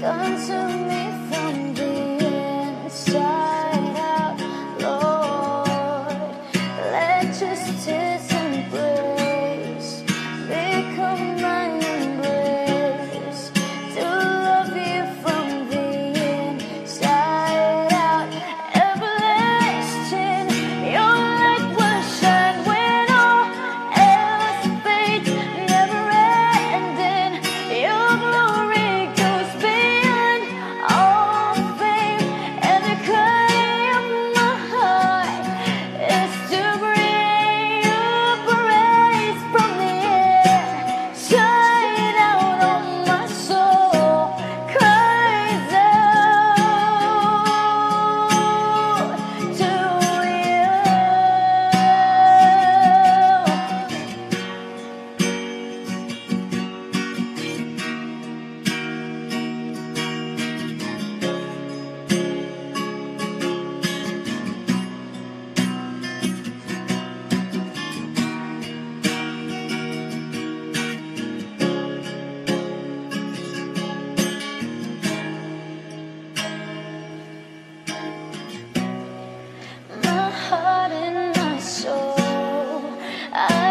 consume me. I